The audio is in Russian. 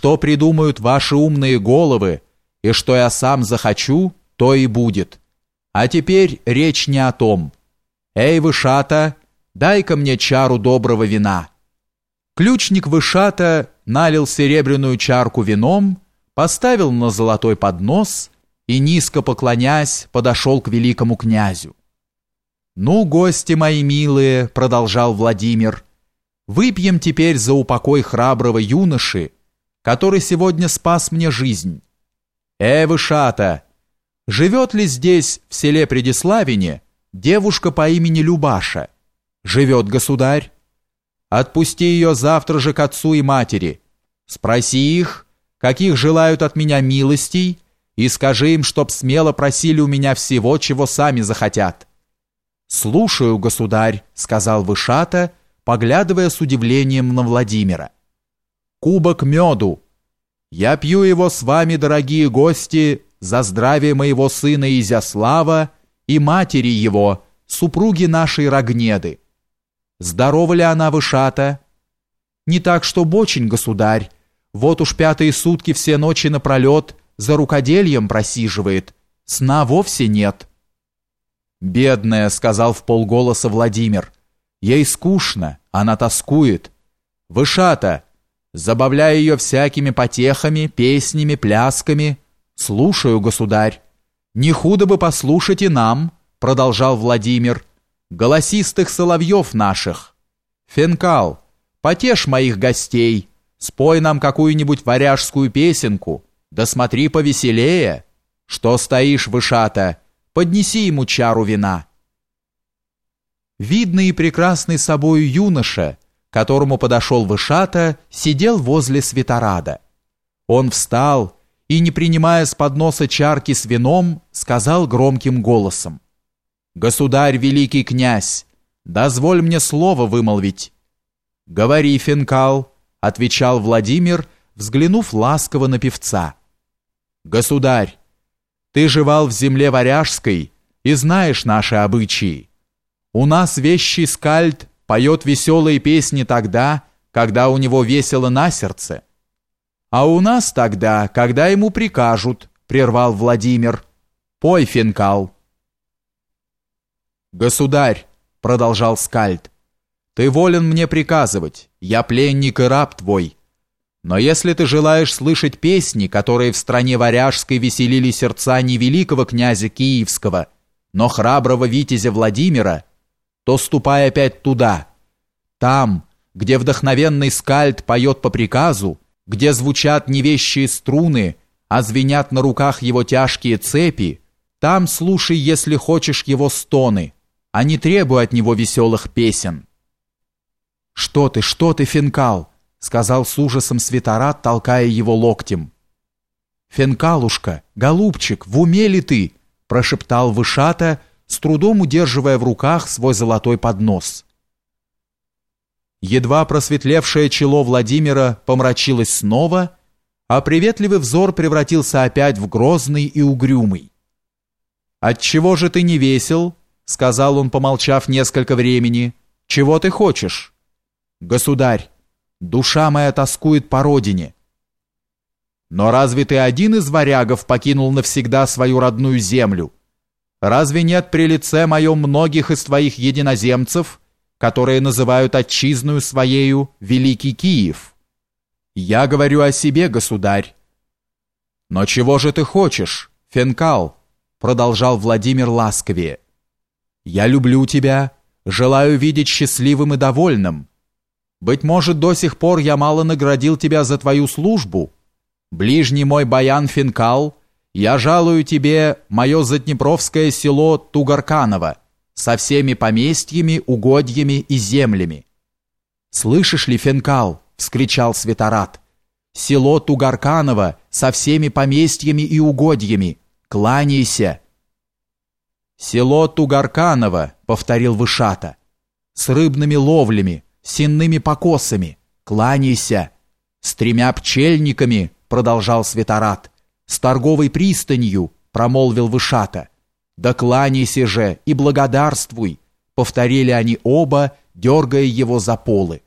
что придумают ваши умные головы, и что я сам захочу, то и будет. А теперь речь не о том. Эй, Вышата, дай-ка мне чару доброго вина». Ключник Вышата налил серебряную чарку вином, поставил на золотой поднос и, низко поклонясь, подошел к великому князю. «Ну, гости мои милые», — продолжал Владимир, — «выпьем теперь за упокой храброго юноши, который сегодня спас мне жизнь. Э, Вышата, живет ли здесь, в селе Предиславине, девушка по имени Любаша? Живет, государь? Отпусти ее завтра же к отцу и матери. Спроси их, каких желают от меня милостей, и скажи им, чтоб смело просили у меня всего, чего сами захотят». «Слушаю, государь», — сказал Вышата, поглядывая с удивлением на Владимира. «Кубок меду. Я пью его с вами, дорогие гости, за здравие моего сына Изяслава и матери его, супруги нашей Рогнеды. Здорова ли она, Вышата?» «Не так, что очень, государь. Вот уж пятые сутки все ночи напролет за рукодельем просиживает. Сна вовсе нет». «Бедная», — сказал в полголоса Владимир. «Ей скучно, она тоскует. Вышата, забавляй ее всякими потехами, песнями, плясками. Слушаю, государь. Не худо бы послушать и нам», — продолжал Владимир, «голосистых соловьев наших. Фенкал, потешь моих гостей, спой нам какую-нибудь варяжскую песенку, да смотри повеселее. Что стоишь, Вышата?» Поднеси ему чару вина». Видный и прекрасный собою юноша, которому подошел Вышата, сидел возле Светорада. Он встал и, не принимая с подноса чарки с вином, сказал громким голосом. «Государь, великий князь, дозволь мне слово вымолвить». «Говори, Финкал», — отвечал Владимир, взглянув ласково на певца. «Государь, ты жевал в земле варяжской и знаешь наши обычаи. У нас вещий скальд поет веселые песни тогда, когда у него весело на сердце. А у нас тогда, когда ему прикажут, прервал Владимир. Пой, Финкал. Государь, продолжал скальд, ты волен мне приказывать, я пленник и раб твой. Но если ты желаешь слышать песни, которые в стране варяжской веселили сердца не великого князя Киевского, но храброго витязя Владимира, то ступай опять туда. Там, где вдохновенный скальд поет по приказу, где звучат невещие струны, а звенят на руках его тяжкие цепи, там слушай, если хочешь, его стоны, а не требуй от него веселых песен. «Что ты, что ты, Финкал?» сказал с ужасом Светорат, толкая его локтем. «Фенкалушка, голубчик, в уме ли ты?» прошептал Вышата, с трудом удерживая в руках свой золотой поднос. Едва просветлевшее чело Владимира помрачилось снова, а приветливый взор превратился опять в грозный и угрюмый. «Отчего же ты не весел?» — сказал он, помолчав несколько времени. «Чего ты хочешь?» «Государь, Душа моя тоскует по родине. Но разве ты один из варягов покинул навсегда свою родную землю? Разве нет при лице моем многих из твоих единоземцев, которые называют отчизную своею Великий Киев? Я говорю о себе, государь. Но чего же ты хочешь, Фенкал? Продолжал Владимир ласковее. Я люблю тебя, желаю видеть счастливым и довольным. Быть может, до сих пор я мало наградил тебя за твою службу. Ближний мой баян Финкал, я жалую тебе мое заднепровское село Тугарканово со всеми поместьями, угодьями и землями. Слышишь ли, Финкал? вскричал Светорат. Село Тугарканово со всеми поместьями и угодьями. Кланяйся. Село Тугарканово, повторил Вышата, с рыбными ловлями сенными покосами, кланяйся, с тремя пчельниками, продолжал Светорат, с торговой пристанью, промолвил Вышата. Да кланяйся же и благодарствуй, повторили они оба, дергая его за полы.